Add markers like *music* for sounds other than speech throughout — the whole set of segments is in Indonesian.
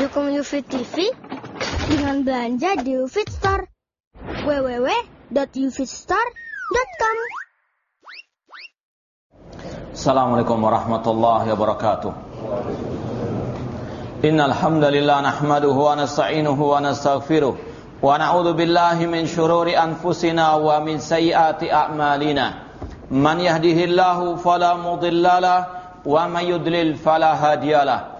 Dukung UFIT TV dengan belanja di UFIT Store. www.ufitstore.com Assalamualaikum warahmatullahi wabarakatuh. Innal hamdalillah nahmaduhu wa nasta'inuhu wa nastaghfiruh wa na'udzu billahi min shururi anfusina wa min sayyiati a'malina. Man yahdihillahu fala mudhillalah wa man yudlil fala hadiyalah.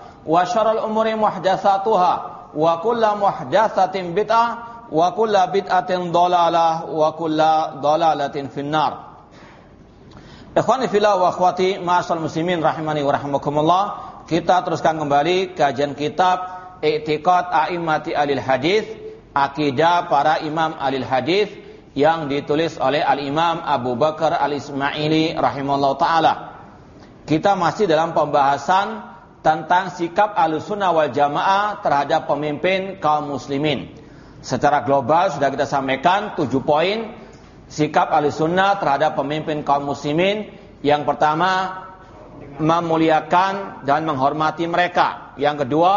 Wa syarrul umuri muhdatsatuha wa kullu muhdatsatin bid'ah wa kullu bid'atin dhalalah wa kullu dhalalatin finnar. Ikhwani fillah wa akhwati ma'asal muslimin rahimani wa rahimakumullah. Kita teruskan kembali kajian kitab I'tiqad A'immati Alil Hadis, akidah para imam alil hadis yang ditulis oleh Al-Imam Abu Bakar Al-Ismaili rahimahullah taala. Kita masih dalam pembahasan tentang sikap alusuna wal jamaah terhadap pemimpin kaum muslimin. Secara global sudah kita sampaikan tujuh poin sikap alusuna terhadap pemimpin kaum muslimin. Yang pertama memuliakan dan menghormati mereka. Yang kedua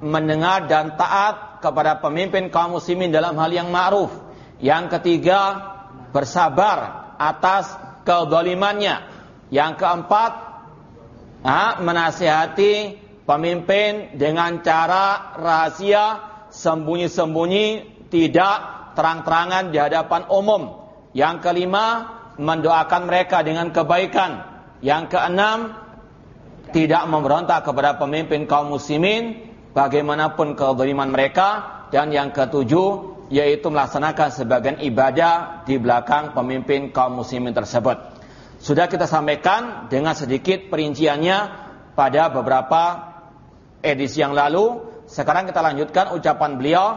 mendengar dan taat kepada pemimpin kaum muslimin dalam hal yang ma'ruf. Yang ketiga bersabar atas kezalimannya. Yang keempat ha, menasihati pemimpin dengan cara rahasia, sembunyi-sembunyi, tidak terang-terangan di hadapan umum. Yang kelima, mendoakan mereka dengan kebaikan. Yang keenam, tidak memberontak kepada pemimpin kaum muslimin bagaimanapun kezaliman mereka dan yang ketujuh yaitu melaksanakan sebagian ibadah di belakang pemimpin kaum muslimin tersebut. Sudah kita sampaikan dengan sedikit perinciannya pada beberapa edisi yang lalu. Sekarang kita lanjutkan ucapan beliau.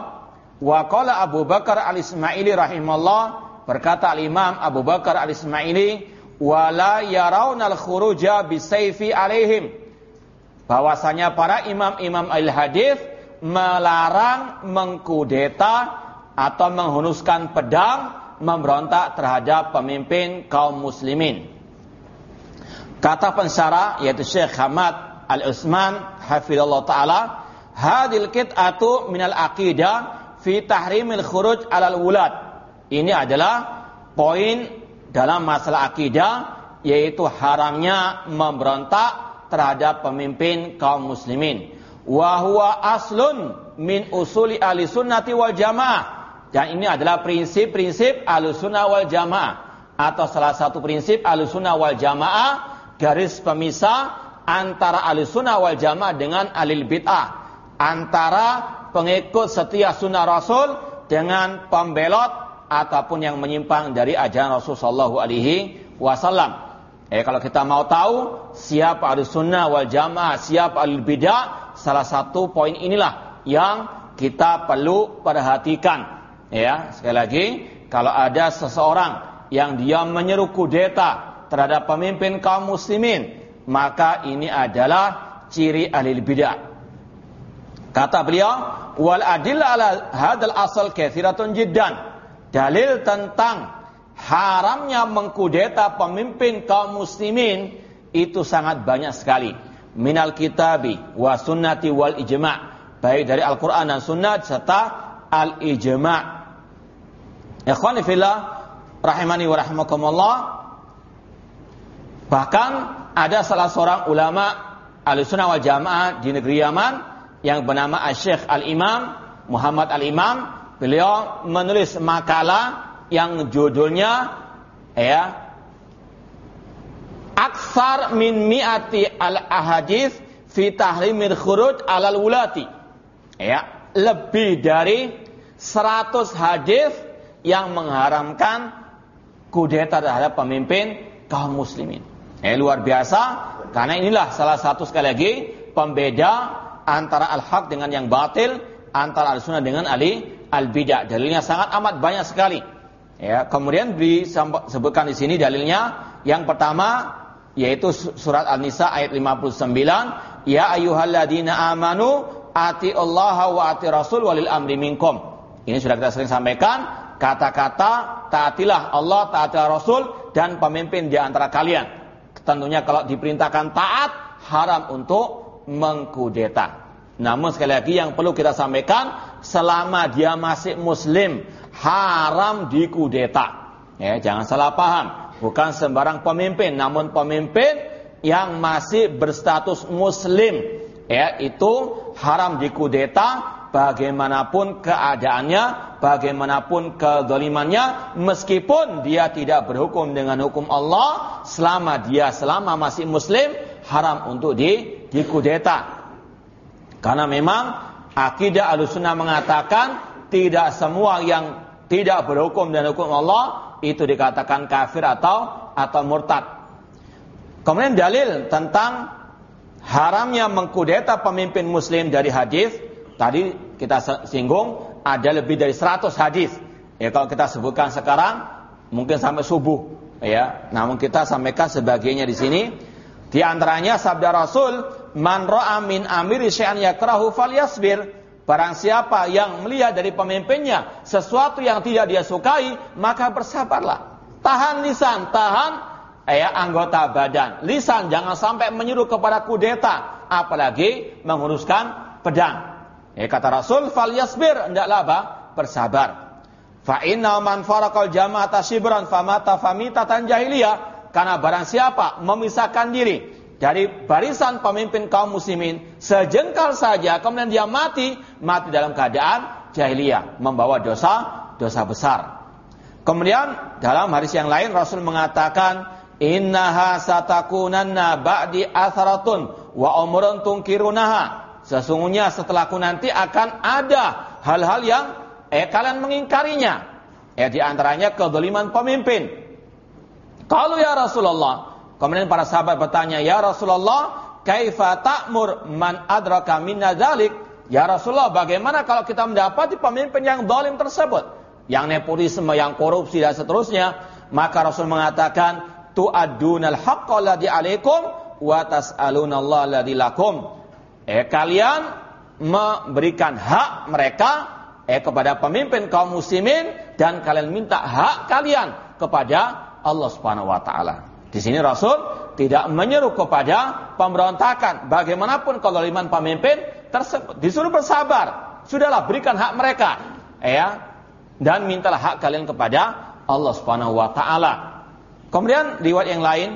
Wa qala Abu Bakar al-Ismaili rahimahullah berkata al-Imam Abu Bakar al-Ismaili wala yarawnal khuruja bisayfi alaihim bahwasanya para imam-imam al-hadis melarang mengkudeta atau menghunuskan pedang memberontak terhadap pemimpin kaum muslimin. Kata pensyarah yaitu Syekh Hamad Al-Utsman hafizallahu taala, hadil qit'atu minal aqidah fi tahrimil khuruj alal wulad. Ini adalah poin dalam masalah akidah yaitu haramnya memberontak terhadap pemimpin kaum muslimin. Wa huwa aslun min usuli ahli sunnati wal jamaah. Dan ini adalah prinsip-prinsip ahli sunnah wal jamaah. Atau salah satu prinsip ahli sunnah wal jamaah garis pemisah antara sunnah wal jamaah dengan alil bid'ah. Antara pengikut setia sunnah Rasul dengan pembelot ataupun yang menyimpang dari ajaran Rasul Sallallahu Alaihi Wasallam. Eh kalau kita mau tahu siapa sunnah wal jamaah, siapa alil bid'ah, salah satu poin inilah yang kita perlu perhatikan. Ya, sekali lagi, kalau ada seseorang yang dia menyeru kudeta terhadap pemimpin kaum muslimin, maka ini adalah ciri ahli bidah. Kata beliau, wal adil ala hadal asal kathiratun jiddan. Dalil tentang haramnya mengkudeta pemimpin kaum muslimin itu sangat banyak sekali. Minal kitabi wa sunnati wal ijma' baik dari Al-Qur'an dan sunnah serta al-ijma'. Ikhwani fillah rahimani wa rahimakumullah Bahkan ada salah seorang ulama al-sunnah wal jamaah di negeri Yaman yang bernama Syekh Al-Imam Muhammad Al-Imam, beliau menulis makalah yang judulnya ya Aksar min mi'ati al-ahadith fi tahrimir khuruj alal wulati. Ya, lebih dari 100 hadis yang mengharamkan kudeta terhadap pemimpin kaum muslimin. Eh, luar biasa karena inilah salah satu sekali lagi pembeda antara al-haq dengan yang batil, antara al-sunnah dengan ali al-bidah. Dalilnya sangat amat banyak sekali. Ya, kemudian disebutkan di sini dalilnya yang pertama yaitu surat An-Nisa ayat 59, ya ayyuhalladzina amanu ati Allah wa ati Rasul walil amri minkum. Ini sudah kita sering sampaikan, kata-kata taatilah Allah, taatilah Rasul dan pemimpin di antara kalian. Tentunya kalau diperintahkan taat, haram untuk mengkudeta. Namun sekali lagi yang perlu kita sampaikan, selama dia masih muslim, haram dikudeta. Ya, jangan salah paham bukan sembarang pemimpin, namun pemimpin yang masih berstatus muslim, ya itu haram dikudeta bagaimanapun keadaannya, bagaimanapun kedolimannya, meskipun dia tidak berhukum dengan hukum Allah, selama dia selama masih muslim, haram untuk di, dikudeta. Karena memang akidah alusunnah mengatakan tidak semua yang tidak berhukum dengan hukum Allah itu dikatakan kafir atau atau murtad. Kemudian dalil tentang haramnya mengkudeta pemimpin muslim dari hadis tadi kita singgung ada lebih dari 100 hadis. Ya kalau kita sebutkan sekarang mungkin sampai subuh ya. Namun kita sampaikan sebagainya di sini. Di antaranya sabda Rasul, "Man ra'a min amiri syai'an yakrahu falyasbir." Barang siapa yang melihat dari pemimpinnya sesuatu yang tidak dia sukai, maka bersabarlah. Tahan lisan, tahan ya, anggota badan. Lisan jangan sampai menyuruh kepada kudeta, apalagi menguruskan pedang. Ya, kata Rasul, fal yasbir, hendaklah apa? Bersabar. Fa inna man farakal jama'ata shibran famata famitatan jahiliyah. Karena barang siapa memisahkan diri dari barisan pemimpin kaum muslimin sejengkal saja kemudian dia mati mati dalam keadaan jahiliyah membawa dosa dosa besar kemudian dalam hadis yang lain Rasul mengatakan innaha satakunanna ba'di atharatun wa umrun tunkirunaha sesungguhnya setelahku nanti akan ada hal-hal yang eh kalian mengingkarinya eh di antaranya kedoliman pemimpin kalau ya Rasulullah Kemudian para sahabat bertanya, "Ya Rasulullah, kaifa ta'mur man adraka minna dzalik?" Ya Rasulullah, bagaimana kalau kita mendapati pemimpin yang zalim tersebut, yang nepotisme, yang korupsi dan seterusnya? Maka Rasul mengatakan, "Tu'addunal haqqo ladzi 'alaikum wa tas'aluna Allah ladzi lakum." Eh kalian memberikan hak mereka eh kepada pemimpin kaum muslimin dan kalian minta hak kalian kepada Allah Subhanahu wa taala. Di sini Rasul tidak menyeru kepada pemberontakan. Bagaimanapun kalau kezaliman pemimpin tersebut disuruh bersabar. Sudahlah berikan hak mereka, ya. Dan mintalah hak kalian kepada Allah Subhanahu wa taala. Kemudian riwayat yang lain,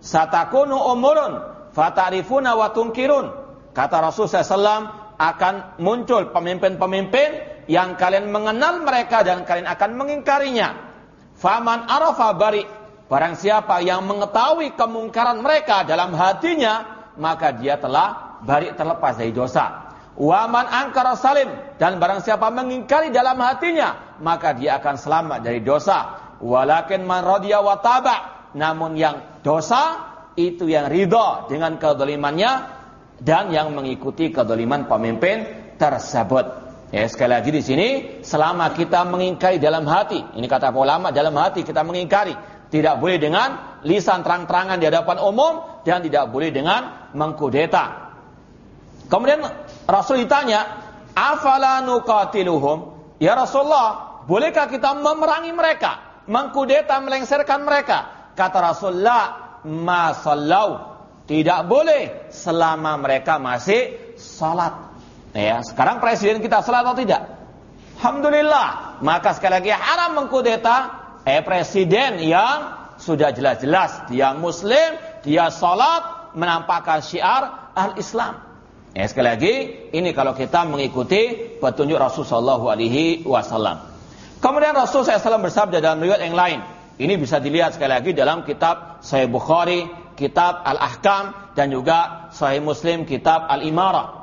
satakunu umurun fatarifuna wa tunkirun. Kata Rasul SAW akan muncul pemimpin-pemimpin yang kalian mengenal mereka dan kalian akan mengingkarinya. Faman arafa bari Barang siapa yang mengetahui kemungkaran mereka dalam hatinya, maka dia telah bari terlepas dari dosa. Waman angkara salim dan barang siapa mengingkari dalam hatinya, maka dia akan selamat dari dosa. Walakin man radiya wa taba. Namun yang dosa itu yang ridho dengan kedolimannya dan yang mengikuti kedoliman pemimpin tersebut. Ya, sekali lagi di sini, selama kita mengingkari dalam hati, ini kata ulama, dalam hati kita mengingkari, tidak boleh dengan lisan terang-terangan di hadapan umum dan tidak boleh dengan mengkudeta. Kemudian Rasul ditanya, "Afala nuqatiluhum?" Ya Rasulullah, bolehkah kita memerangi mereka, mengkudeta, melengsarkan mereka? Kata Rasulullah, "Ma sallau." Tidak boleh selama mereka masih salat. Ya, sekarang presiden kita salat atau tidak? Alhamdulillah. Maka sekali lagi haram mengkudeta eh presiden yang sudah jelas-jelas dia muslim, dia salat, menampakkan syiar al-Islam. Ya, sekali lagi, ini kalau kita mengikuti petunjuk Rasulullah Alaihi Wasallam. Kemudian Rasul SAW bersabda dalam riwayat yang lain. Ini bisa dilihat sekali lagi dalam kitab Sahih Bukhari, kitab Al-Ahkam, dan juga Sahih Muslim, kitab Al-Imarah.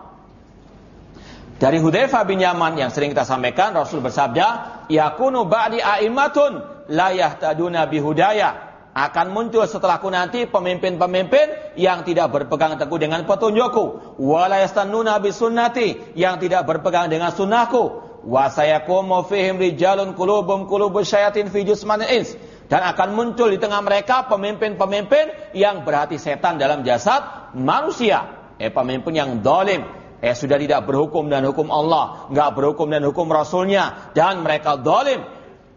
Dari Hudzaifah bin Yaman yang sering kita sampaikan, Rasul bersabda, Yakunu ba'di a'immatun la yahtaduna bihudaya. Akan muncul setelahku nanti pemimpin-pemimpin yang tidak berpegang teguh dengan petunjukku. Wala yastannuna bisunnati yang tidak berpegang dengan sunnahku. Wa sayaqumu fihim rijalun qulubum qulubus syayatin fi jusmanil ins dan akan muncul di tengah mereka pemimpin-pemimpin yang berhati setan dalam jasad manusia eh pemimpin yang dolim eh sudah tidak berhukum dan hukum Allah nggak berhukum dan hukum Rasulnya dan mereka dolim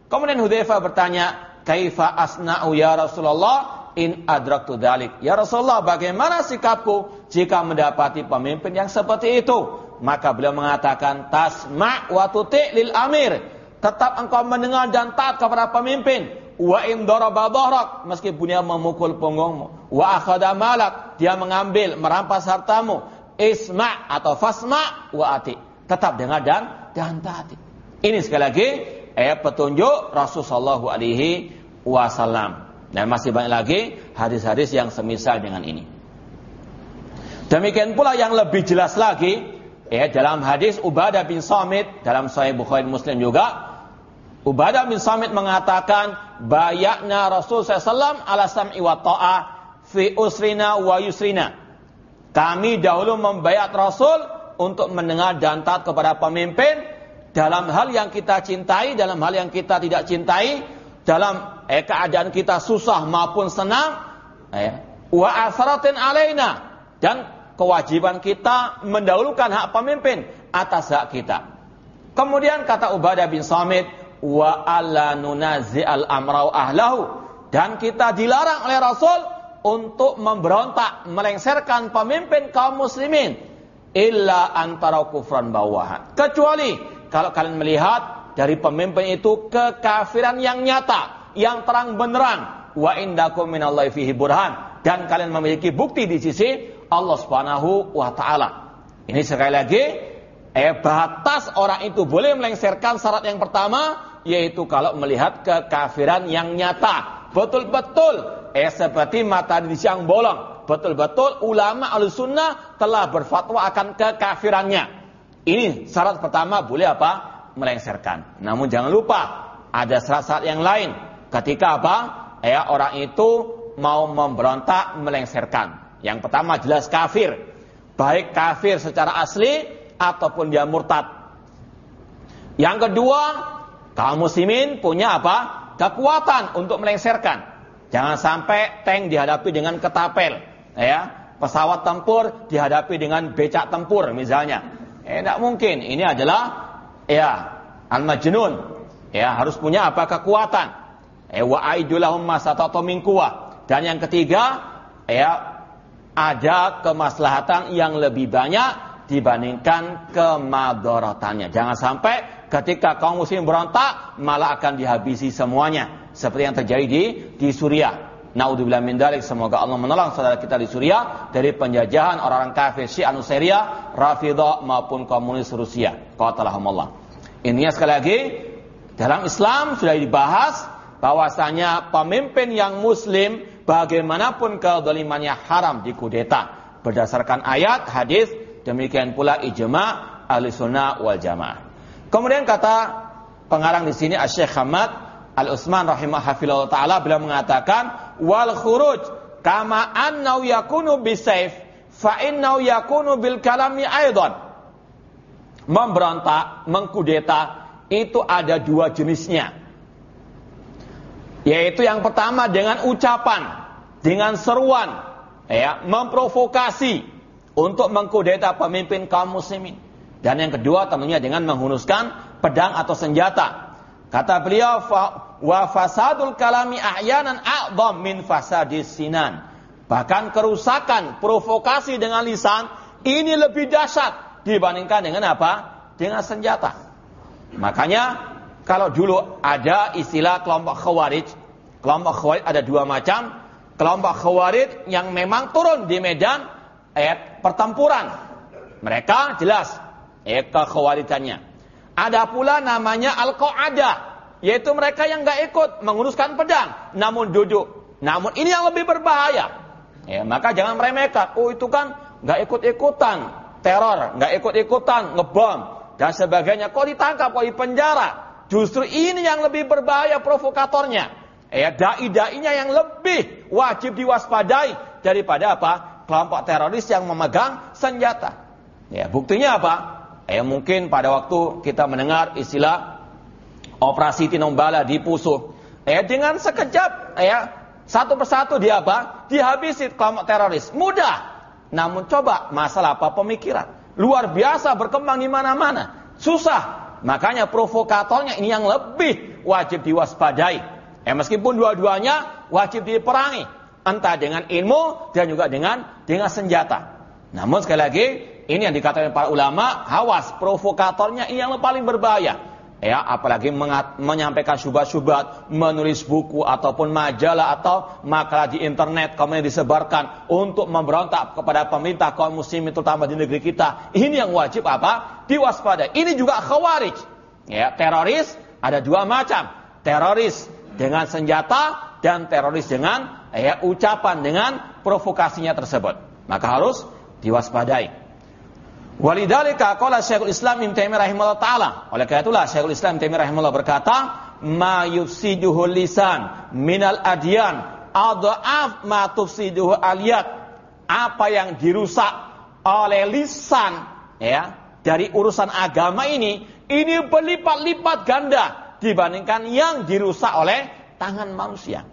kemudian Hudzaifah bertanya kaifa asna'u ya Rasulullah in adraktu dalik. Ya Rasulullah, bagaimana sikapku jika mendapati pemimpin yang seperti itu? Maka beliau mengatakan, tasma' wa tuti' lil amir. Tetap engkau mendengar dan taat kepada pemimpin. Wa in daraba dhahrak, meskipun dia memukul punggungmu. Wa akhadha malak, dia mengambil, merampas hartamu. Isma' atau fasma' wa ati. Tetap dengar dan dan taati. Ini sekali lagi ayat petunjuk Rasulullah alaihi wasallam. Dan masih banyak lagi hadis-hadis yang semisal dengan ini. Demikian pula yang lebih jelas lagi ya dalam hadis Ubadah bin Samit dalam Sahih Bukhari Muslim juga Ubadah bin Samit mengatakan bayakna Rasul SAW ala sam'i wa ta'ah fi usrina wa yusrina. Kami dahulu membayat Rasul untuk mendengar dan taat kepada pemimpin dalam hal yang kita cintai, dalam hal yang kita tidak cintai, dalam eh, keadaan kita susah maupun senang eh, wa asaratin alaina dan kewajiban kita mendahulukan hak pemimpin atas hak kita. Kemudian kata Ubadah bin Samit wa alla nunazi al amrau ahlahu dan kita dilarang oleh Rasul untuk memberontak melengsarkan pemimpin kaum muslimin illa antara kufran bawahan kecuali kalau kalian melihat dari pemimpin itu kekafiran yang nyata, yang terang benerang. Wa indakum minallahi fihi burhan dan kalian memiliki bukti di sisi Allah Subhanahu wa taala. Ini sekali lagi eh batas orang itu boleh melengsarkan syarat yang pertama yaitu kalau melihat kekafiran yang nyata. Betul-betul eh seperti mata di siang bolong. Betul-betul ulama al-sunnah telah berfatwa akan kekafirannya. Ini syarat pertama boleh apa? melengsarkan. Namun jangan lupa ada syarat-syarat yang lain. Ketika apa? Ya orang itu mau memberontak melengsarkan. Yang pertama jelas kafir. Baik kafir secara asli ataupun dia murtad. Yang kedua, kaum muslimin punya apa? Kekuatan untuk melengsarkan. Jangan sampai tank dihadapi dengan ketapel, ya. Pesawat tempur dihadapi dengan becak tempur misalnya. Eh, tidak mungkin. Ini adalah ya al-majnun ya harus punya apa kekuatan ya wa aidulahum masatatu min dan yang ketiga ya ada kemaslahatan yang lebih banyak dibandingkan kemadaratannya. Jangan sampai ketika kaum muslim berontak malah akan dihabisi semuanya seperti yang terjadi di di Suriah. Naudzubillah min dalik. Semoga Allah menolong saudara kita di Suriah dari penjajahan orang-orang kafir Syiah Nusairiyah, Rafidah maupun komunis Rusia. Qatalahumullah. Ini sekali lagi dalam Islam sudah dibahas bahwasanya pemimpin yang muslim bagaimanapun kezalimannya haram dikudeta berdasarkan ayat, hadis, demikian pula ijma ahli sunnah wal jamaah. Kemudian kata pengarang di sini Syekh Hamad Al Utsman rahimahullah taala beliau mengatakan wal khuruj kama annau yakunu bisayf fa innau yakunu bil kalami aidan memberontak, mengkudeta itu ada dua jenisnya. Yaitu yang pertama dengan ucapan, dengan seruan, ya, memprovokasi untuk mengkudeta pemimpin kaum muslimin. Dan yang kedua tentunya dengan menghunuskan pedang atau senjata. Kata beliau, wa fasadul kalami ahyanan a'dham min fasadis sinan. Bahkan kerusakan, provokasi dengan lisan ini lebih dahsyat dibandingkan dengan apa? Dengan senjata. Makanya kalau dulu ada istilah kelompok khawarij, kelompok khawarij ada dua macam. Kelompok khawarij yang memang turun di medan eh, pertempuran. Mereka jelas ya kekhawarijannya. Ada pula namanya Al-Qa'adah, yaitu mereka yang nggak ikut menguruskan pedang, namun duduk. Namun ini yang lebih berbahaya. Ya, maka jangan meremehkan. Oh itu kan nggak ikut-ikutan teror, nggak ikut-ikutan ngebom dan sebagainya. Kok ditangkap, kok dipenjara? Justru ini yang lebih berbahaya provokatornya. Ya, dai-dainya yang lebih wajib diwaspadai daripada apa? Kelompok teroris yang memegang senjata. Ya, buktinya apa? Ya, mungkin pada waktu kita mendengar istilah operasi tinombala di Pusuh. Ya, dengan sekejap ya, satu persatu dia apa? Dihabisi kelompok teroris. Mudah. Namun coba masalah apa pemikiran. Luar biasa berkembang di mana-mana. Susah. Makanya provokatornya ini yang lebih wajib diwaspadai. Ya meskipun dua-duanya wajib diperangi, entah dengan ilmu dan juga dengan dengan senjata. Namun sekali lagi, ini yang dikatakan para ulama, hawas provokatornya ini yang paling berbahaya. Ya, apalagi menyampaikan syubhat-syubhat, menulis buku ataupun majalah atau makalah di internet kemudian disebarkan untuk memberontak kepada pemerintah kaum muslimin terutama di negeri kita. Ini yang wajib apa? Diwaspadai. Ini juga khawarij. Ya, teroris ada dua macam. Teroris dengan senjata dan teroris dengan ya, ucapan dengan provokasinya tersebut. Maka harus diwaspadai. Walidalika qala Syekhul Islam Ibnu Taimiyah rahimahullah taala. Oleh karena itulah Syekhul Islam Ibnu Taimiyah rahimahullah berkata, "Ma yufsiduhu lisan minal adyan adhaf ma tufsiduhu aliyat." Apa yang dirusak oleh lisan ya dari urusan agama ini ini berlipat-lipat ganda dibandingkan yang dirusak oleh tangan manusia.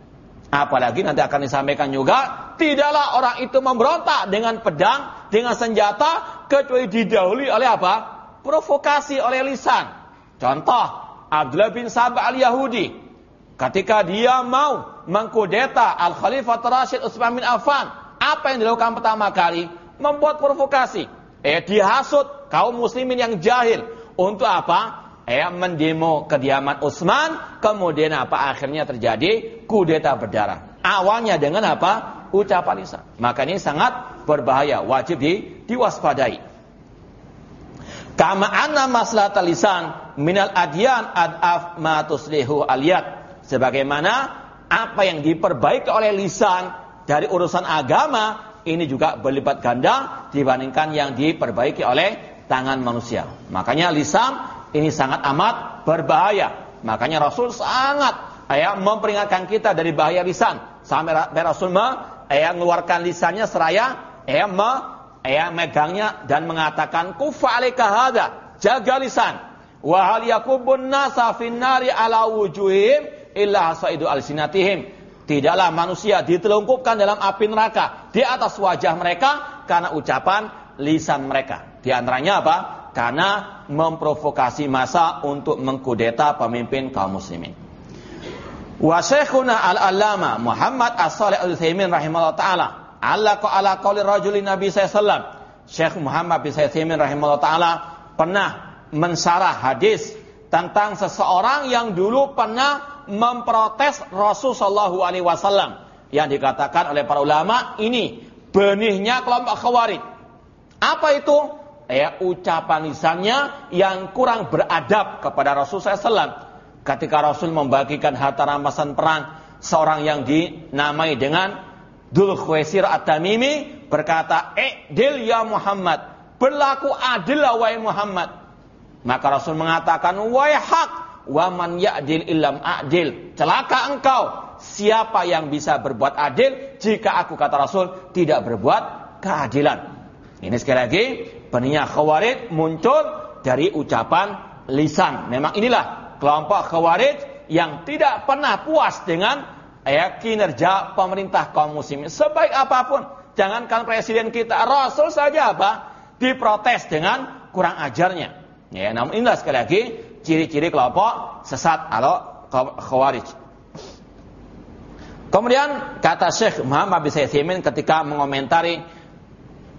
Apalagi nanti akan disampaikan juga, tidaklah orang itu memberontak dengan pedang, dengan senjata, kecuali didahului oleh apa? Provokasi oleh lisan. Contoh, Abdullah bin Sabah al-Yahudi. Ketika dia mau mengkudeta Al-Khalifah Rashid Utsman bin Affan, apa yang dilakukan pertama kali? Membuat provokasi. Eh, dihasut kaum muslimin yang jahil. Untuk apa? Ya mendemo kediaman Utsman, kemudian apa akhirnya terjadi kudeta berdarah. Awalnya dengan apa? Ucapan lisan. Maka ini sangat berbahaya, wajib di, diwaspadai. Kama anna maslahat lisan minal adyan adaf ma tuslihu aliyat. Sebagaimana apa yang diperbaiki oleh lisan dari urusan agama ini juga berlipat ganda dibandingkan yang diperbaiki oleh tangan manusia. Makanya lisan ini sangat amat berbahaya. Makanya Rasul sangat ya, memperingatkan kita dari bahaya lisan. Sampai Rasul ya, mengeluarkan lisannya seraya ya, me, ya, megangnya dan mengatakan kufa hada. Jaga lisan. Wa hal yakubun nasa finnari ala wujuhim illa hasaidu alsinatihim. Tidaklah manusia ditelungkupkan dalam api neraka di atas wajah mereka karena ucapan lisan mereka. Di antaranya apa? Karena memprovokasi masa untuk mengkudeta pemimpin kaum muslimin. Wa syekhuna al-allama Muhammad As-Salih Al-Utsaimin rahimahullah taala ala ala qauli rajulin Nabi sallallahu Syekh Muhammad bin Utsaimin rahimahullah taala pernah mensarah hadis tentang seseorang yang dulu pernah memprotes Rasul sallallahu alaihi wasallam yang dikatakan oleh para ulama ini benihnya kelompok khawarij. Apa itu? Ya ucapan lisannya yang kurang beradab kepada Rasul SAW. Ketika Rasul membagikan harta rampasan perang, seorang yang dinamai dengan Dul Khwaisir At-Tamimi berkata, "Eh, dil ya Muhammad, berlaku adil wahai Muhammad." Maka Rasul mengatakan, "Wahai hak, wa man ya'dil illam adil." Celaka engkau, siapa yang bisa berbuat adil jika aku kata Rasul tidak berbuat keadilan. Ini sekali lagi Benihnya khawarij muncul dari ucapan lisan. Memang inilah kelompok khawarij yang tidak pernah puas dengan ya, kinerja pemerintah kaum muslimin. Sebaik apa pun, jangankan presiden kita, Rasul saja apa? Diprotes dengan kurang ajarnya. Ya, namun inilah sekali lagi ciri-ciri kelompok sesat atau khawarij. Kemudian kata Syekh Muhammad bin Sayyid ketika mengomentari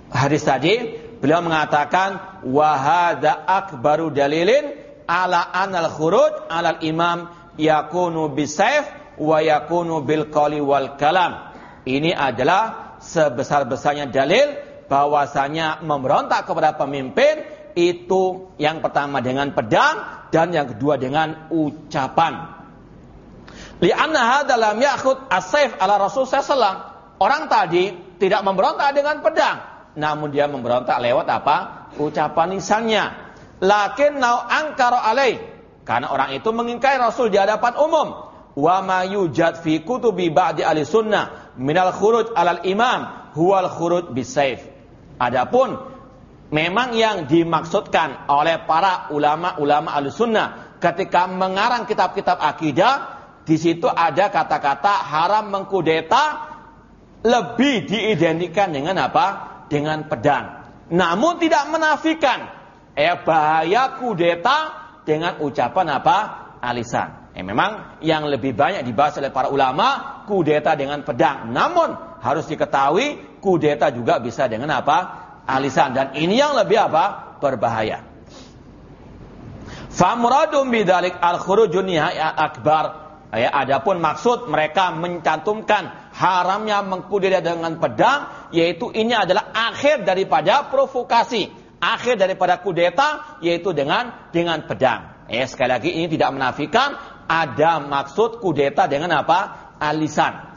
hadis tadi, Beliau mengatakan wahada akbaru dalilin ala anal khuruj alal imam yakunu bisayf wa yakunu bil qali wal kalam. Ini adalah sebesar-besarnya dalil bahwasanya memberontak kepada pemimpin itu yang pertama dengan pedang dan yang kedua dengan ucapan. Lianna hadza lam ya'khud as-saif ala Rasul sallallahu Orang tadi tidak memberontak dengan pedang, namun dia memberontak lewat apa? Ucapan lisannya. Lakin nau angkaro alai. Karena orang itu mengingkari Rasul di hadapan umum. Wa ma yujad fi kutubi ba'di ahli sunnah minal khuruj alal imam huwal khuruj bisaif. Adapun memang yang dimaksudkan oleh para ulama-ulama ahli sunnah ketika mengarang kitab-kitab akidah di situ ada kata-kata haram mengkudeta lebih diidentikan dengan apa? Dengan pedang. Namun tidak menafikan eh bahaya kudeta dengan ucapan apa? Alisan. Eh, memang yang lebih banyak dibahas oleh para ulama kudeta dengan pedang. Namun harus diketahui kudeta juga bisa dengan apa? Alisan. Dan ini yang lebih apa? Berbahaya. Famuradum bidalik al-khurujun akbar Ya, adapun maksud mereka mencantumkan haramnya mengkudeta dengan pedang, yaitu ini adalah akhir daripada provokasi, akhir daripada kudeta, yaitu dengan dengan pedang. Ya, sekali lagi ini tidak menafikan ada maksud kudeta dengan apa? Alisan.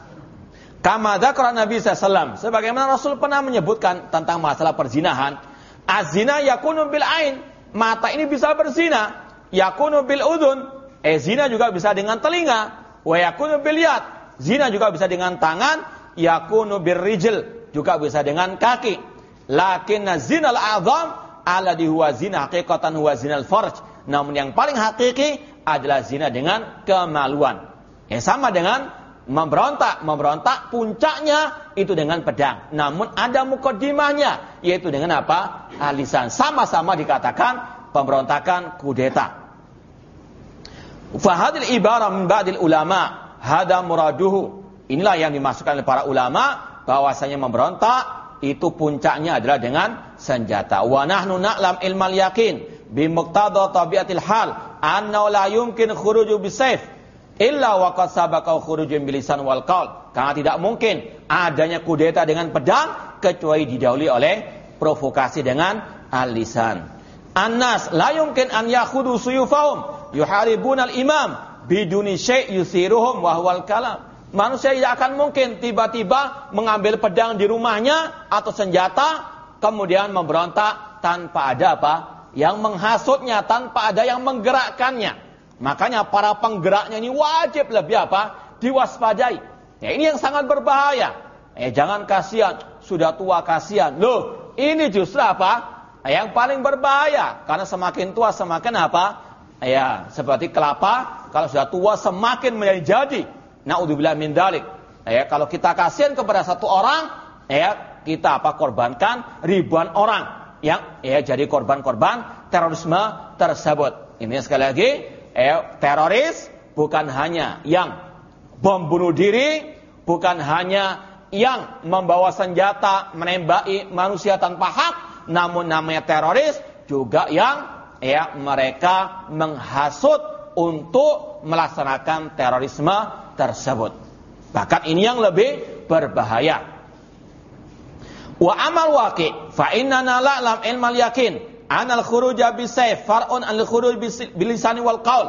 Kama dzakara Nabi SAW, sebagaimana Rasul pernah menyebutkan tentang masalah perzinahan, azina yakunu bil ain, mata ini bisa berzina, yakunu bil udun, Eh zina juga bisa dengan telinga. Wa yakunu bil Zina juga bisa dengan tangan, yakunu birrijl juga bisa dengan kaki. Lakin zinal azam ala huwa zina haqiqatan huwa zinal farj. Namun yang paling hakiki adalah zina dengan kemaluan. Ya sama dengan memberontak, memberontak puncaknya itu dengan pedang. Namun ada mukodimahnya yaitu dengan apa? Alisan. Sama-sama dikatakan pemberontakan kudeta. Fahadil ibarah min ba'dil ulama hada muraduhu. Inilah yang dimasukkan oleh para ulama bahwasanya memberontak itu puncaknya adalah dengan senjata. Wa nahnu na'lam ilmal yakin bi muqtada tabiatil hal anna la yumkin khuruju bisayf illa wa qad sabaqa khurujun bilisan wal qaul. Karena tidak mungkin adanya kudeta dengan pedang kecuali didahului oleh provokasi dengan alisan. Anas la yumkin an yakhudu suyufahum yuharibun al-imam biduni syai' yusiruhum wa kalam. Manusia tidak akan mungkin tiba-tiba mengambil pedang di rumahnya atau senjata kemudian memberontak tanpa ada apa? Yang menghasutnya, tanpa ada yang menggerakkannya. Makanya para penggeraknya ini wajib lebih apa? Diwaspadai. Ya, ini yang sangat berbahaya. Eh jangan kasihan, sudah tua kasihan. Loh, ini justru apa? Yang paling berbahaya karena semakin tua semakin apa? Ya, seperti kelapa kalau sudah tua semakin menjadi jadi. Naudzubillah min dalik. Ya, kalau kita kasihan kepada satu orang, ya kita apa korbankan ribuan orang yang ya jadi korban-korban terorisme tersebut. Ini sekali lagi, ya, teroris bukan hanya yang bom bunuh diri, bukan hanya yang membawa senjata menembaki manusia tanpa hak, namun namanya teroris juga yang ya mereka menghasut untuk melaksanakan terorisme tersebut. Bahkan ini yang lebih berbahaya. Wa amal waqi fa innana la'lam ilmal yakin anal khuruja bisayf far'un al khuruj bilisani wal qaul.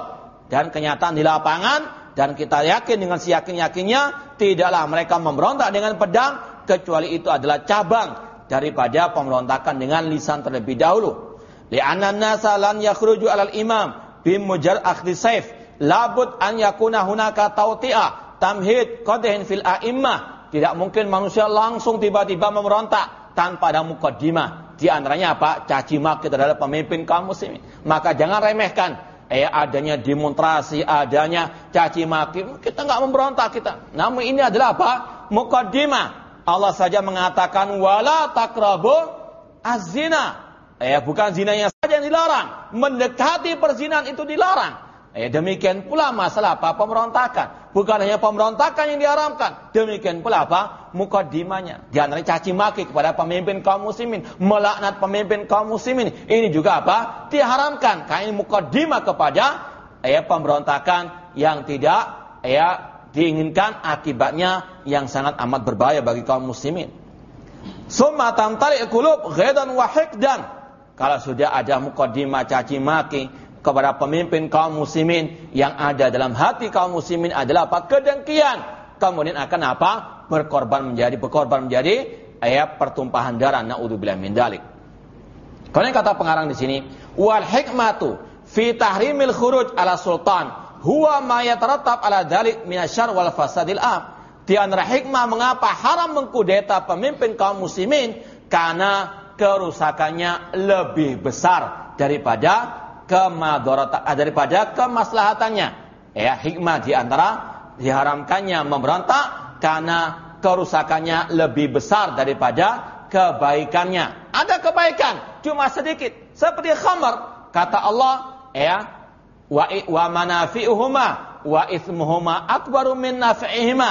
Dan kenyataan di lapangan dan kita yakin dengan siyakin-yakinnya tidaklah mereka memberontak dengan pedang kecuali itu adalah cabang daripada pemberontakan dengan lisan terlebih dahulu. Li'anna nasa lan yakhruju alal imam bimujar akhdi saif. Labud an yakuna hunaka tauti'ah. Tamhid qadhin fil a'immah. Tidak mungkin manusia langsung tiba-tiba memberontak tanpa ada mukaddimah. Di antaranya apa? Caci maki terhadap pemimpin kaum muslimin. Maka jangan remehkan eh adanya demonstrasi, adanya caci maki, kita nggak memberontak kita. Namun ini adalah apa? Mukaddimah. Allah saja mengatakan wala takrabu azina. Ya, bukan zinanya saja yang dilarang, mendekati perzinahan itu dilarang. Ya, demikian pula masalah apa? Pemberontakan. Bukan hanya pemberontakan yang diharamkan. Demikian pula apa? Mukadimanya. Di antara caci maki kepada pemimpin kaum muslimin. Melaknat pemimpin kaum muslimin. Ini juga apa? Diharamkan. Karena ini mukadimah kepada ya, pemberontakan yang tidak ya diinginkan akibatnya yang sangat amat berbahaya bagi kaum muslimin. Summa tamtali qulub ghadan wa hikdan. Kalau sudah ada mukaddimah caci maki kepada pemimpin kaum muslimin yang ada dalam hati kaum muslimin adalah apa? kedengkian. Kemudian akan apa? berkorban menjadi berkorban menjadi ayat pertumpahan darah naudzubillah min dalik. Kemudian kata pengarang di sini, wal hikmatu fi tahrimil khuruj ala sultan huwa ma yatarattab ala dalik minasyar wal fasadil am. Di hikmah mengapa haram mengkudeta pemimpin kaum muslimin karena kerusakannya lebih besar daripada kemadaratan daripada kemaslahatannya. Ya, hikmah di antara diharamkannya memberontak karena kerusakannya lebih besar daripada kebaikannya. Ada kebaikan, cuma sedikit. Seperti khamar, kata Allah, ya, wa wa manafi'uhuma wa ithmuhuma akbaru min nafi'ihima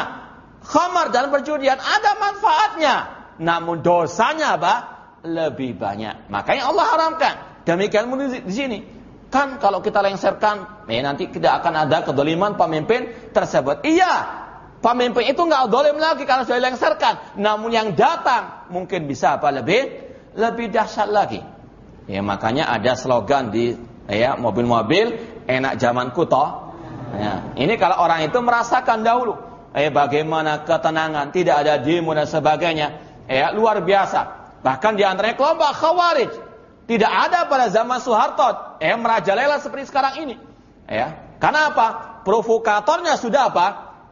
khamar dan perjudian ada manfaatnya, namun dosanya apa? Lebih banyak. Makanya Allah haramkan. Demikian pun di sini. Kan kalau kita lengserkan, ya nanti tidak akan ada kedoliman pemimpin tersebut. Iya, pemimpin itu nggak dolim lagi karena sudah lengserkan. Namun yang datang mungkin bisa apa lebih lebih dahsyat lagi. Ya makanya ada slogan di ya mobil-mobil enak zaman kuto. Ya, ini kalau orang itu merasakan dahulu eh bagaimana ketenangan, tidak ada demo dan sebagainya. Ya, luar biasa. Bahkan di antaranya kelompok Khawarij tidak ada pada zaman Soeharto, eh merajalela seperti sekarang ini. Ya. Karena apa? Provokatornya sudah apa?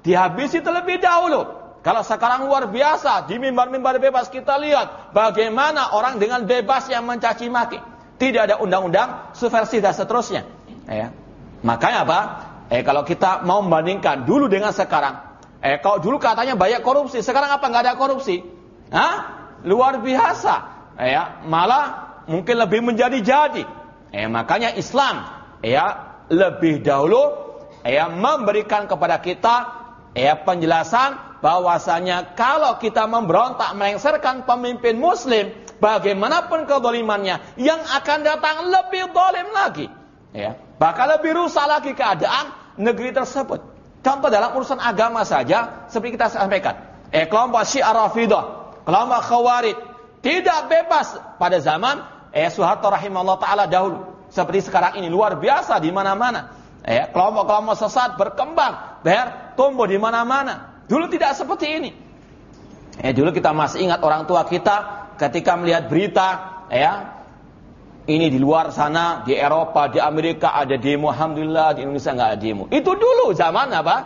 Dihabisi terlebih dahulu. Kalau sekarang luar biasa di mimbar-mimbar bebas kita lihat bagaimana orang dengan bebas yang mencaci maki. Tidak ada undang-undang subversif dan seterusnya. Ya. Makanya apa? Eh kalau kita mau membandingkan dulu dengan sekarang, Eh kalau dulu katanya banyak korupsi, sekarang apa nggak ada korupsi? Hah? Luar biasa. Ya, malah mungkin lebih menjadi-jadi. Eh makanya Islam ya lebih dahulu ya memberikan kepada kita ya penjelasan bahwasanya kalau kita memberontak melengsarkan pemimpin muslim bagaimanapun kedolimannya yang akan datang lebih dolim lagi ya bakal lebih rusak lagi keadaan negeri tersebut Contoh dalam urusan agama saja, seperti kita sampaikan. Eh, kelompok Syiah Rafidah, kelompok Khawarij, tidak bebas pada zaman eh, Soeharto rahimahullah ta'ala dahulu. Seperti sekarang ini, luar biasa di mana-mana. Eh, kelompok-kelompok sesat berkembang, ber, tumbuh di mana-mana. Dulu tidak seperti ini. Eh, dulu kita masih ingat orang tua kita ketika melihat berita, ya, ini di luar sana, di Eropa, di Amerika ada demo. Alhamdulillah di Indonesia nggak ada demo. Itu dulu zaman apa?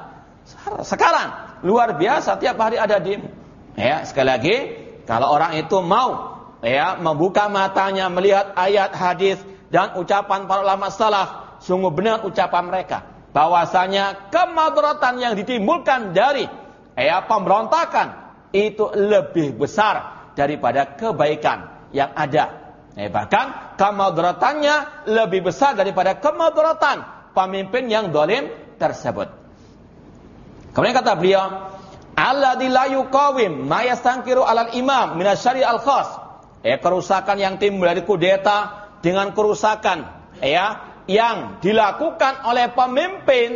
Sekarang luar biasa tiap hari ada demo. Ya sekali lagi kalau orang itu mau ya membuka matanya melihat ayat hadis dan ucapan para ulama salaf, sungguh benar ucapan mereka bahwasanya kemadaratan yang ditimbulkan dari ya pemberontakan itu lebih besar daripada kebaikan yang ada Eh, bahkan kemadaratannya lebih besar daripada kemadaratan pemimpin yang dolim tersebut. Kemudian kata beliau, Alladzi la yuqawim ma yastankiru alal imam min syari al khas. Eh, kerusakan yang timbul dari kudeta dengan kerusakan ya yang dilakukan oleh pemimpin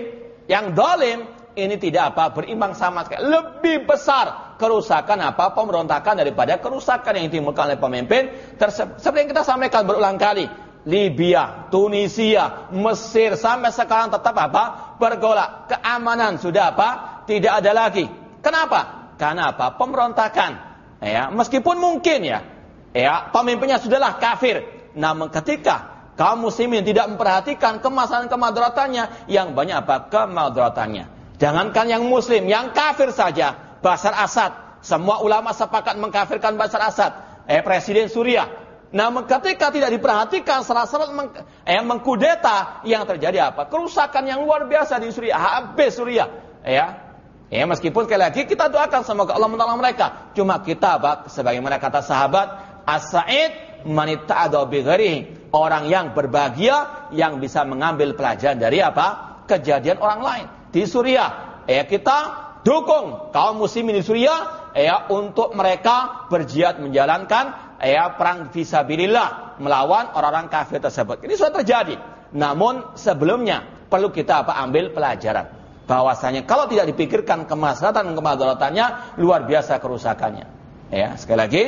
yang dolim ini tidak apa berimbang sama sekali lebih besar kerusakan apa pemberontakan daripada kerusakan yang ditimbulkan oleh pemimpin seperti yang kita sampaikan berulang kali Libya, Tunisia, Mesir sampai sekarang tetap apa? bergolak. Keamanan sudah apa? Tidak ada lagi. Kenapa? Karena apa? Pemberontakan. Ya, meskipun mungkin ya, ya pemimpinnya sudahlah kafir. Namun ketika kaum muslimin tidak memperhatikan kemasan kemadaratannya, yang banyak apa? Kemadaratannya. Jangankan yang muslim, yang kafir saja Basar Asad. Semua ulama sepakat mengkafirkan Basar Asad. Eh, Presiden Suriah. Namun ketika tidak diperhatikan serat-serat meng, eh, mengkudeta yang terjadi apa? Kerusakan yang luar biasa di Suriah, habis Suriah. Ya, Ya meskipun sekali lagi kita doakan semoga Allah menolong mereka. Cuma kita apa? Sebagaimana kata sahabat, as-sa'id manita'adha bighairihi. Orang yang berbahagia yang bisa mengambil pelajaran dari apa? Kejadian orang lain di Suriah. Ya kita dukung kaum muslimin di Suriah ya untuk mereka berjihad menjalankan ya perang fisabilillah melawan orang-orang kafir tersebut. Ini sudah terjadi. Namun sebelumnya perlu kita apa ambil pelajaran bahwasanya kalau tidak dipikirkan kemaslahatan dan kemadaratannya luar biasa kerusakannya. Ya, sekali lagi,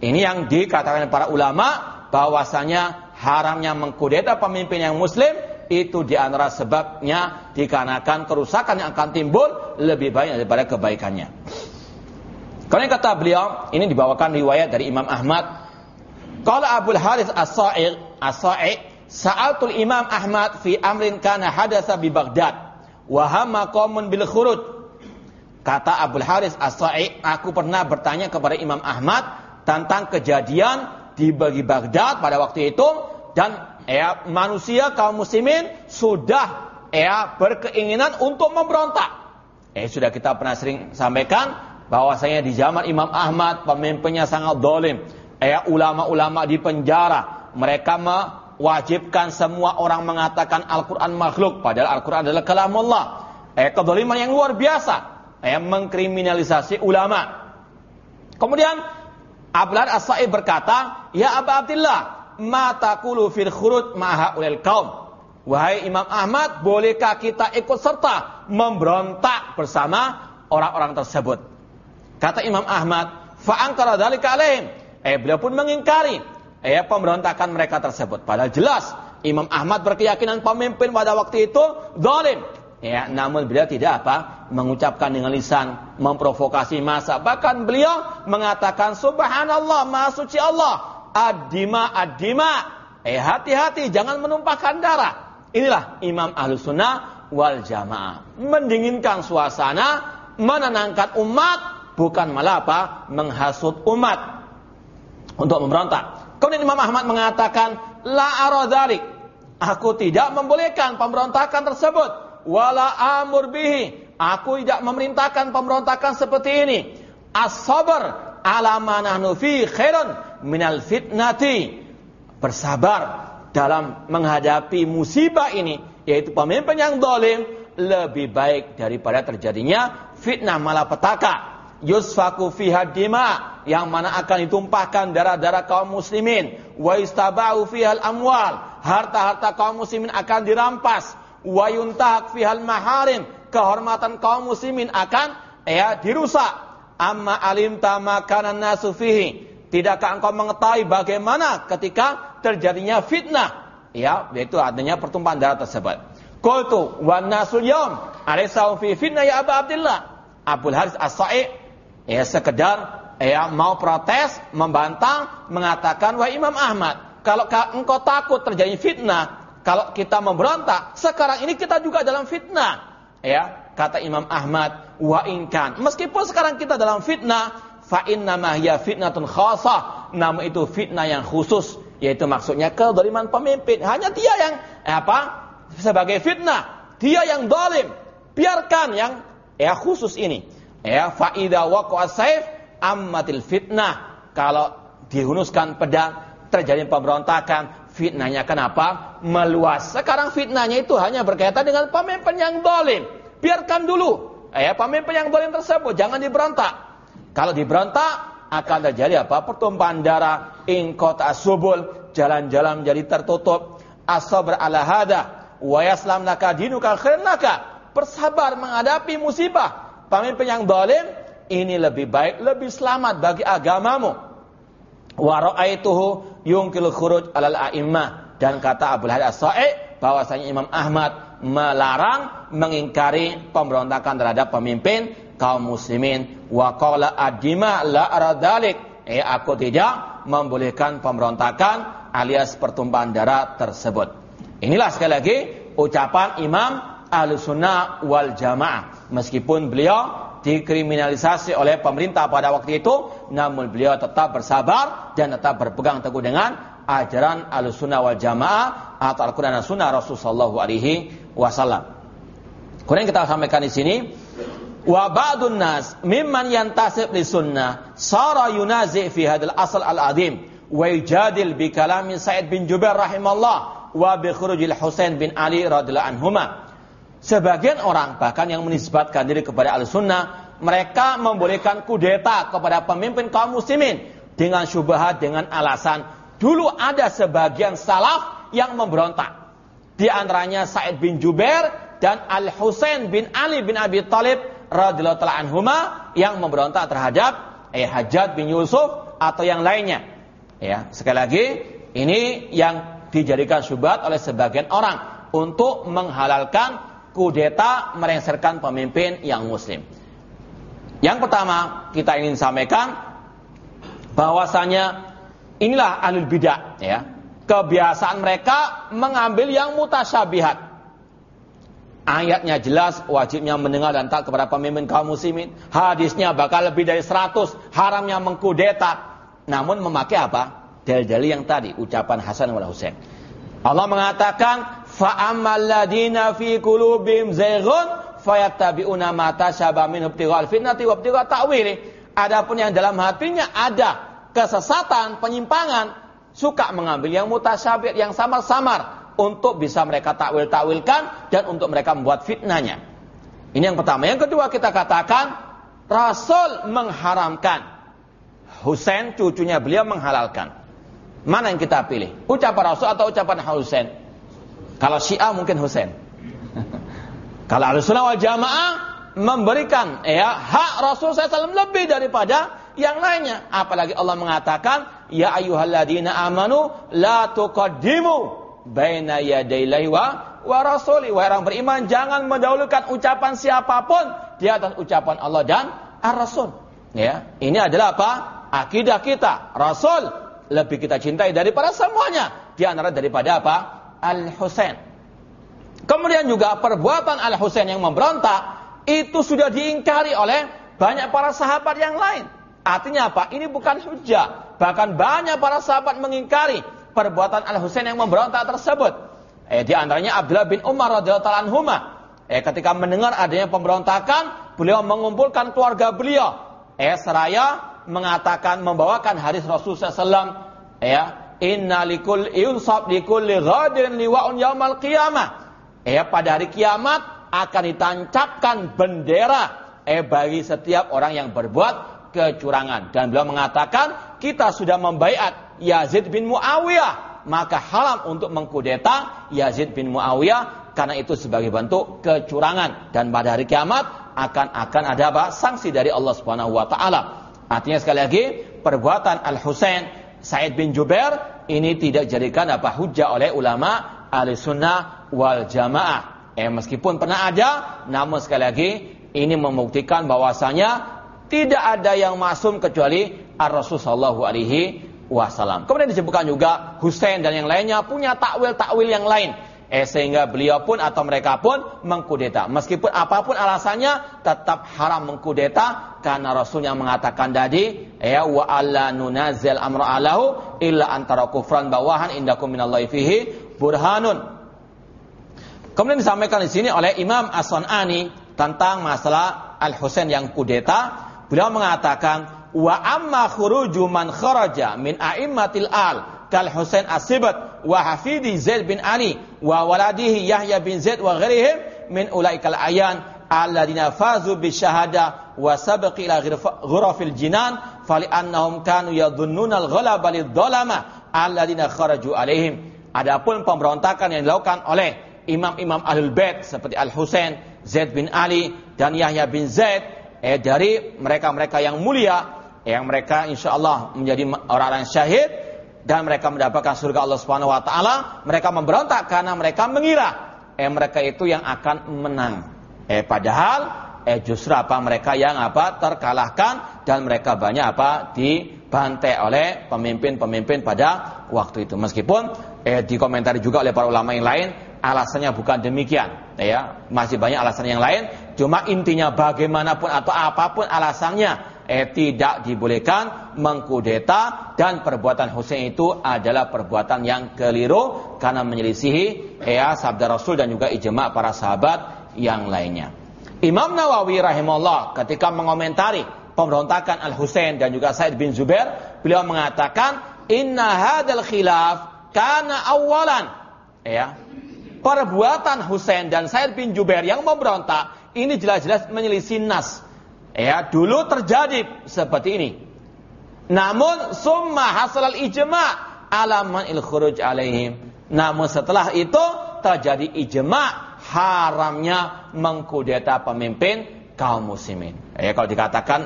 ini yang dikatakan para ulama bahwasanya haramnya mengkudeta pemimpin yang muslim itu di antara sebabnya dikarenakan kerusakan yang akan timbul lebih banyak daripada kebaikannya. Karena kata beliau, ini dibawakan riwayat dari Imam Ahmad. Kalau Abu Harith As-Sa'i' As-Sa'i' Sa'altul Imam Ahmad fi amrin kana hadatsa bi Baghdad wa hamma qaumun bil khuruj. Kata Abu Haris As-Sa'i, aku pernah bertanya kepada Imam Ahmad tentang kejadian di bagi Baghdad pada waktu itu dan ya manusia kaum muslimin sudah ya berkeinginan untuk memberontak. Eh sudah kita pernah sering sampaikan bahwasanya di zaman Imam Ahmad pemimpinnya sangat dolim. Ya ulama-ulama di penjara, mereka mewajibkan semua orang mengatakan Al-Quran makhluk, padahal Al-Quran adalah kalamullah. Eh kedoliman yang luar biasa, eh mengkriminalisasi ulama. Kemudian Abdullah As-Sa'id berkata, "Ya Abu Abdullah, ma taqulu fil khuruj maha ulil kaum?" Wahai Imam Ahmad, bolehkah kita ikut serta memberontak bersama orang-orang tersebut? Kata Imam Ahmad, fa'angkara dzalika alaihim. Eh beliau pun mengingkari eh pemberontakan mereka tersebut. Padahal jelas Imam Ahmad berkeyakinan pemimpin pada waktu itu zalim. Ya, namun beliau tidak apa? mengucapkan dengan lisan memprovokasi masa. Bahkan beliau mengatakan subhanallah, maha suci Allah. Adima adima. Eh hati-hati jangan menumpahkan darah. Inilah Imam Ahlus Sunnah wal Jamaah. Mendinginkan suasana, menenangkan umat, bukan malah apa? menghasut umat untuk memberontak. Kemudian Imam Ahmad mengatakan, la aradhalik. Aku tidak membolehkan pemberontakan tersebut. Wala amur bihi. Aku tidak memerintahkan pemberontakan seperti ini. As-sabr ala ma nahnu fi khairun minal fitnati. Bersabar dalam menghadapi musibah ini, yaitu pemimpin yang dolim, lebih baik daripada terjadinya fitnah malapetaka yusfaku fiha dima yang mana akan ditumpahkan darah-darah kaum muslimin. Wa istaba'u fihal amwal harta-harta kaum muslimin akan dirampas. Wa yuntahak fihal maharim kehormatan kaum muslimin akan ya dirusak. Amma alimta makanan nasu fihi tidakkah engkau mengetahui bagaimana ketika terjadinya fitnah? Ya yaitu adanya pertumpahan darah tersebut. Qultu wan nasul yawm alaysa fi fitnah ya Abu Abdullah. Abdul Haris As-Sa'i ya sekedar ya mau protes, membantah, mengatakan wah Imam Ahmad, kalau engkau takut terjadi fitnah, kalau kita memberontak, sekarang ini kita juga dalam fitnah. Ya, kata Imam Ahmad, wa inkan. Meskipun sekarang kita dalam fitnah, fa inna ma hiya fitnatun khasah. Namun itu fitnah yang khusus, yaitu maksudnya kedoliman pemimpin. Hanya dia yang eh, apa? Sebagai fitnah, dia yang dolim. Biarkan yang ya khusus ini. Ya, faida waqa'a saif ammatil fitnah. Kalau dihunuskan pedang terjadi pemberontakan, fitnahnya kenapa? Meluas. Sekarang fitnahnya itu hanya berkaitan dengan pemimpin yang dolim. Biarkan dulu. Ya, pemimpin yang dolim tersebut jangan diberontak. Kalau diberontak akan terjadi apa? Pertumpahan darah, ingkot asubul, jalan-jalan menjadi tertutup. Asabr ala hada, wa yaslam laka dinuka khairan Bersabar menghadapi musibah pemimpin yang dolim ini lebih baik, lebih selamat bagi agamamu. Wa ra'aituhu yungkil khuruj alal a'immah dan kata Abu Hadid As-Sa'i bahwasanya Imam Ahmad melarang mengingkari pemberontakan terhadap pemimpin kaum muslimin wa qala adima la aradalik eh aku tidak membolehkan pemberontakan alias pertumpahan darah tersebut. Inilah sekali lagi ucapan Imam Ahlussunnah wal Jamaah meskipun beliau dikriminalisasi oleh pemerintah pada waktu itu, namun beliau tetap bersabar dan tetap berpegang teguh dengan ajaran al-sunnah wal jamaah atau Al-Quran dan Sunnah Rasulullah Alaihi Wasallam. Kemudian kita sampaikan di sini, wa ba'dun nas mimman yantasib li sunnah sara yunazi fi hadal asal al-adim wa yujadil bi kalamin Sa'id bin Jubair rahimallah wa bi khurujil Husain bin Ali radhiyallahu anhuma Sebagian orang bahkan yang menisbatkan diri kepada al-sunnah, mereka membolehkan kudeta kepada pemimpin kaum muslimin dengan syubhat dengan alasan dulu ada sebagian salaf yang memberontak. Di antaranya Said bin Jubair dan Al Husain bin Ali bin Abi Thalib radhiyallahu anhuma yang memberontak terhadap eh Hajat bin Yusuf atau yang lainnya. Ya, sekali lagi ini yang dijadikan syubhat oleh sebagian orang untuk menghalalkan kudeta melengsarkan pemimpin yang muslim. Yang pertama kita ingin sampaikan bahwasanya inilah alul bidah ya. Kebiasaan mereka mengambil yang mutasyabihat. Ayatnya jelas wajibnya mendengar dan tak kepada pemimpin kaum muslimin. Hadisnya bakal lebih dari 100 haramnya mengkudeta. Namun memakai apa? Dalil-dalil yang tadi ucapan Hasan wal Husain. Allah mengatakan fa'amal ladina fi qulubihim zayghun fayattabi'una ma tasyaba min ibtighal fitnati wa ta'wili. Adapun yang dalam hatinya ada kesesatan, penyimpangan, suka mengambil yang mutasyabih, yang samar-samar untuk bisa mereka takwil-takwilkan dan untuk mereka membuat fitnahnya. Ini yang pertama. Yang kedua kita katakan Rasul mengharamkan. Husain cucunya beliau menghalalkan. Mana yang kita pilih? Ucapan Rasul atau ucapan Husain? Kalau Syiah mungkin Husain. *laughs* Kalau Ahlussunnah wal Jamaah memberikan ya hak Rasul SAW lebih daripada yang lainnya. Apalagi Allah mengatakan, Ya ayuhalladina amanu la tuqaddimu baina yadaillahi wa wa rasuli. Wahai orang beriman, jangan mendahulukan ucapan siapa pun di atas ucapan Allah dan Ar-Rasul. Ya, ini adalah apa? Akidah kita. Rasul lebih kita cintai daripada semuanya. Di antara daripada apa? Al-Husain. Kemudian juga perbuatan Al-Husain yang memberontak itu sudah diingkari oleh banyak para sahabat yang lain. Artinya apa? Ini bukan hujah. Bahkan banyak para sahabat mengingkari perbuatan Al-Husain yang memberontak tersebut. Eh, di antaranya Abdullah bin Umar radhiyallahu anhu. Eh, ketika mendengar adanya pemberontakan, beliau mengumpulkan keluarga beliau. Eh, seraya mengatakan membawakan hadis Rasulullah SAW. Ya, Inna likul yunsab likulli ghadin liwa'un yaumal qiyamah. Eh pada hari kiamat akan ditancapkan bendera. Eh bagi setiap orang yang berbuat kecurangan. Dan beliau mengatakan kita sudah membaiat Yazid bin Muawiyah. Maka haram untuk mengkudeta Yazid bin Muawiyah karena itu sebagai bentuk kecurangan. Dan pada hari kiamat akan akan ada apa? Sanksi dari Allah Subhanahu wa taala. Artinya sekali lagi perbuatan Al Husain Said bin Jubair ini tidak jadikan apa hujah oleh ulama ahli sunnah wal jamaah. Eh meskipun pernah ada, namun sekali lagi ini membuktikan bahwasanya tidak ada yang masum kecuali Ar-Rasul sallallahu alaihi wasallam. Kemudian disebutkan juga Husain dan yang lainnya punya takwil-takwil yang lain. Eh sehingga beliau pun atau mereka pun mengkudeta. Meskipun apa pun alasannya tetap haram mengkudeta karena Rasul yang mengatakan tadi ya wa alla nunazil amra alahu illa antara kufran bawahan indakum minallahi fihi burhanun. Kemudian disampaikan di sini oleh Imam As-Sun'ani tentang masalah Al-Husain yang kudeta. Beliau mengatakan, "Wa amma khuruju man kharaja min a'immatil al kal Husain Asibat wa hafidi Zaid bin Ali wa waladihi Yahya bin Zaid wa ghairihim min ulaikal ayan alladziina fazu bi syahada wa sabaqi ila ghurafil jinan fali annahum kanu yadhunnuna al-ghalaba lid-dhalama alladziina kharaju alaihim." Adapun pemberontakan yang dilakukan oleh imam-imam Ahlul Bait seperti Al Husain, Zaid bin Ali dan Yahya bin Zaid eh dari mereka-mereka yang mulia yang mereka insya Allah menjadi orang-orang syahid dan mereka mendapatkan surga Allah Subhanahu wa taala, mereka memberontak karena mereka mengira eh mereka itu yang akan menang. Eh padahal eh justru apa mereka yang apa terkalahkan dan mereka banyak apa dibantai oleh pemimpin-pemimpin pada waktu itu. Meskipun eh dikomentari juga oleh para ulama yang lain alasannya bukan demikian ya masih banyak alasan yang lain cuma intinya bagaimanapun atau apa pun alasannya eh tidak dibolehkan mengkudeta dan perbuatan Husain itu adalah perbuatan yang keliru karena menyelisihi ya sabda Rasul dan juga ijma para sahabat yang lainnya. Imam Nawawi rahimahullah ketika mengomentari pemberontakan Al Husain dan juga Said bin Zubair, beliau mengatakan inna hadal khilaf karena awalan ya perbuatan Husain dan Said bin Jubair yang memberontak ini jelas-jelas menyelisih nas. Ya, dulu terjadi seperti ini. Namun summa hasal ijma alaman il khuruj alaihim. Namun setelah itu terjadi ijma haramnya mengkudeta pemimpin kaum muslimin. Ya, kalau dikatakan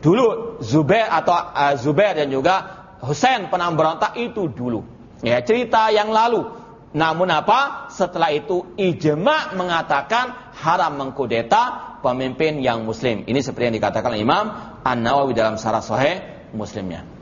dulu Zubair atau uh, Zubair dan juga Husain pernah berontak itu dulu. Ya, cerita yang lalu. Namun apa? Setelah itu ijma mengatakan haram mengkudeta pemimpin yang muslim. Ini seperti yang dikatakan Imam An-Nawawi dalam Sarah Sahih Muslimnya.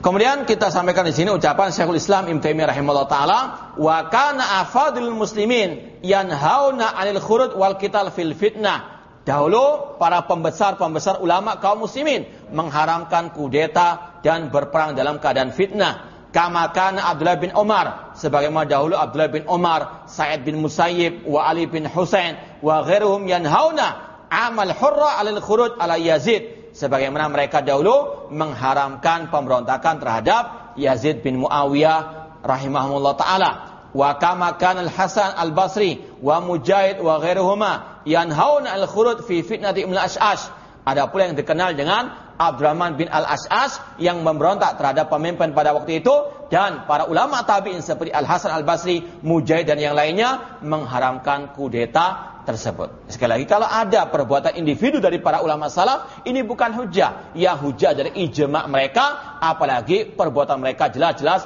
Kemudian kita sampaikan di sini ucapan Syekhul Islam Ibnu Taimiyah rahimahullah taala, "Wa kana afadul muslimin yanhauna 'anil khurud wal qital fil fitnah." Dahulu para pembesar-pembesar ulama kaum muslimin mengharamkan kudeta dan berperang dalam keadaan fitnah. Kama kana Abdullah bin Umar sebagaimana dahulu Abdullah bin Umar, Sa'id bin Musayyib, wa Ali bin Husain wa ghairuhum yanhauna amal hurra 'alal khuruj ala Yazid. Sebagaimana mereka dahulu mengharamkan pemberontakan terhadap Yazid bin Muawiyah rahimahullah taala. Wa kama kana al-Hasan al-Basri wa Mujahid wa ghairuhuma yanhauna al-khuruj fi fitnati Ibnu Ash'ash ada pula yang dikenal dengan Abdurrahman bin Al-Ash'as yang memberontak terhadap pemimpin pada waktu itu dan para ulama tabi'in seperti Al-Hasan Al-Basri, Mujahid dan yang lainnya mengharamkan kudeta tersebut. Sekali lagi, kalau ada perbuatan individu dari para ulama salaf, ini bukan hujah. Yang hujah dari ijma mereka, apalagi perbuatan mereka jelas-jelas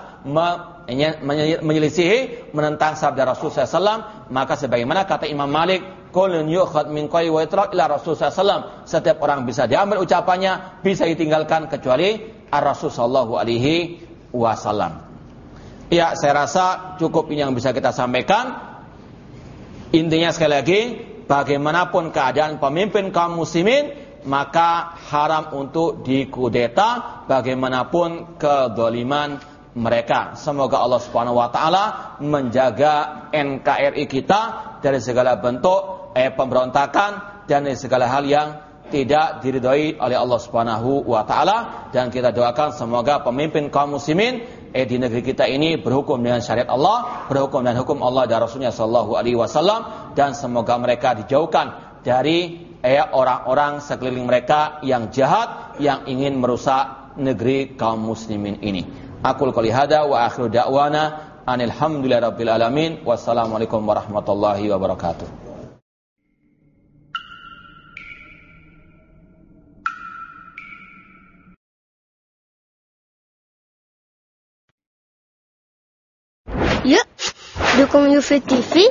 menyelisihi, menentang sabda Rasul SAW. Maka sebagaimana kata Imam Malik, Kulun yukhad min qai wa ila Rasul SAW. Setiap orang bisa diambil ucapannya, bisa ditinggalkan kecuali Ar-Rasul Sallallahu Alaihi Wasallam. Ya, saya rasa cukup ini yang bisa kita sampaikan. Intinya sekali lagi, bagaimanapun keadaan pemimpin kaum muslimin, maka haram untuk dikudeta bagaimanapun kedoliman mereka. Semoga Allah Subhanahu wa taala menjaga NKRI kita dari segala bentuk eh, pemberontakan dan segala hal yang tidak diridhoi oleh Allah Subhanahu wa taala dan kita doakan semoga pemimpin kaum muslimin eh di negeri kita ini berhukum dengan syariat Allah, berhukum dan hukum Allah dan Rasulnya Shallallahu Alaihi Wasallam dan semoga mereka dijauhkan dari eh orang-orang sekeliling mereka yang jahat yang ingin merusak negeri kaum muslimin ini. Aku qouli hada wa akhiru da'wana anilhamdulillahirabbil alamin wassalamualaikum warahmatullahi wabarakatuh. Dukung UFIT TV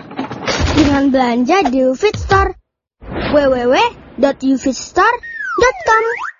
dengan belanja di UFIT Store. www.ufitstore.com